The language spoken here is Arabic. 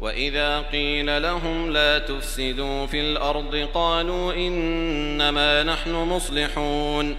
وإذا قيل لهم لا تفسدوا في الأرض قالوا إنما نحن مصلحون